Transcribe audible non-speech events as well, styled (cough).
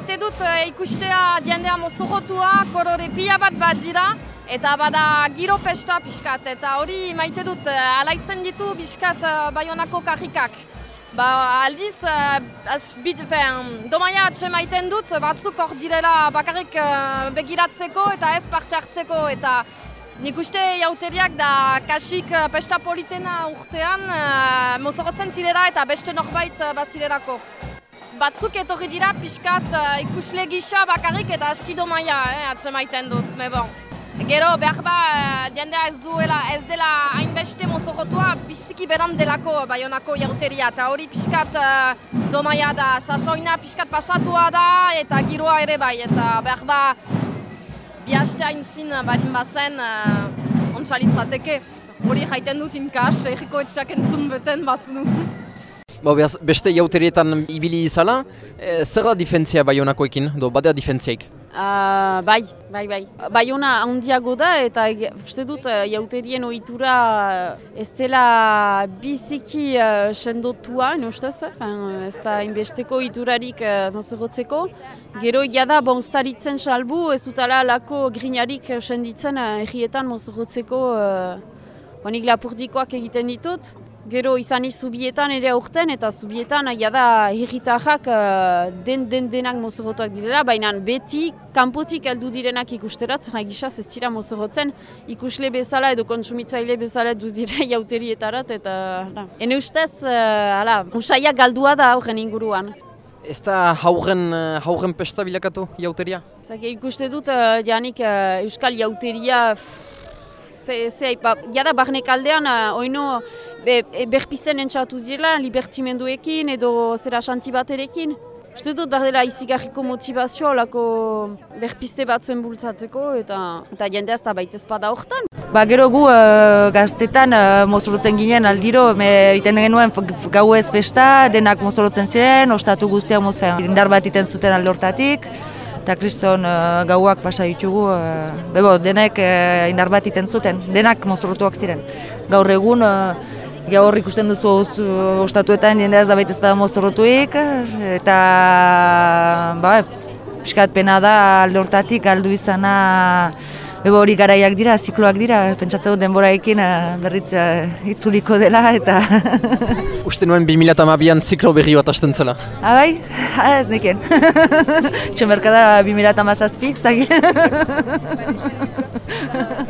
maite dut eh, ikustea diendea mozorotua, korore pila bat bat dira, eta bada giro pesta pixkat, eta hori maite dut, eh, alaitzen ditu pixkat eh, baionako karrikak. Ba, aldiz, uh, az, bit, fen, domaia atse maiten dut, batzuk hor direla bakarrik uh, begiratzeko eta ez parte hartzeko, eta nik uste jauteriak da kasik pesta politena urtean uh, mozorotzen zidera eta beste norbait bazilerako. Batzuk etorri dira pixkat uh, ikusle gisa bakarrik eta aski domaia eh, atse maiten dut, me bon. Gero, behar ba, jendea ez duela, ez dela hainbeste mozorotua, biziki beran delako baionako jauteria, eta hori pixkat uh, domaia da, sasoina pixkat pasatua da, eta giroa ere bai, eta behar ba, bihaste hain zin balin bazen, uh, ontsalitzateke. Hori jaiten dut inkas, erriko etxak entzun beten bat du. Bo, behaz, beste jauterietan ibili izala, e, zer da difentzia baionakoekin, do badea difentziaik? Uh, bai, bai, bai. Baiona handiago da eta uste dut uh, jauterien ohitura uh, ez dela biziki uh, sendotua, ne ustez? Ez da inbesteko ohiturarik uh, mozorotzeko. Gero egia da bonstaritzen salbu, ez dutala lako grinarik senditzen uh, errietan mozorotzeko uh, Honik lapurdikoak egiten ditut. Gero izan zubietan ere aurten eta zubietan aia da herritarrak uh, den den denak mozorotuak direla, baina beti kanpotik heldu direnak ikusterat, zer gisaz ez dira mozorotzen ikusle bezala edo kontsumitzaile bezala du dira (laughs) jauterietarat eta da. Ene ustez, uh, ala, usaia galdua da horren inguruan. Ez da haugen, eh, haugen pesta bilakatu jauteria? Zake ikuste dut, uh, janik uh, euskal jauteria, pff, ze, ze, aipa, jada barnek aldean, uh, oino, be, e, berpisten entzatu direla, libertimenduekin edo zera xanti baterekin. Uste dut behar dela izigarriko motivazioa olako berpiste batzuen bultzatzeko eta eta jendea ez da baitez bada hortan. Ba, gero gu uh, gaztetan uh, mozorotzen ginen aldiro, me iten genuen gau ez festa, denak mozorotzen ziren, ostatu guztiak mozfen indar bat iten zuten alde hortatik, eta kriston uh, gauak pasa ditugu, uh, bebo, denek uh, indar bat iten zuten, denak mozorotuak ziren. Gaur egun, uh, gaur ikusten duzu ostatuetan jendea ez da baita ezpada mozorotuik, eta ba, piskat pena da alde hortatik aldu izana Bebo hori garaiak dira, zikloak dira, pentsatzen dut denboraekin eh, berriz eh, itzuliko dela eta... (laughs) Uste nuen 2008an ziklo berri bat hasten zela. ah, bai? Ah, ez neken. (laughs) Txemerkada 2008 zazpi, zaki. (laughs)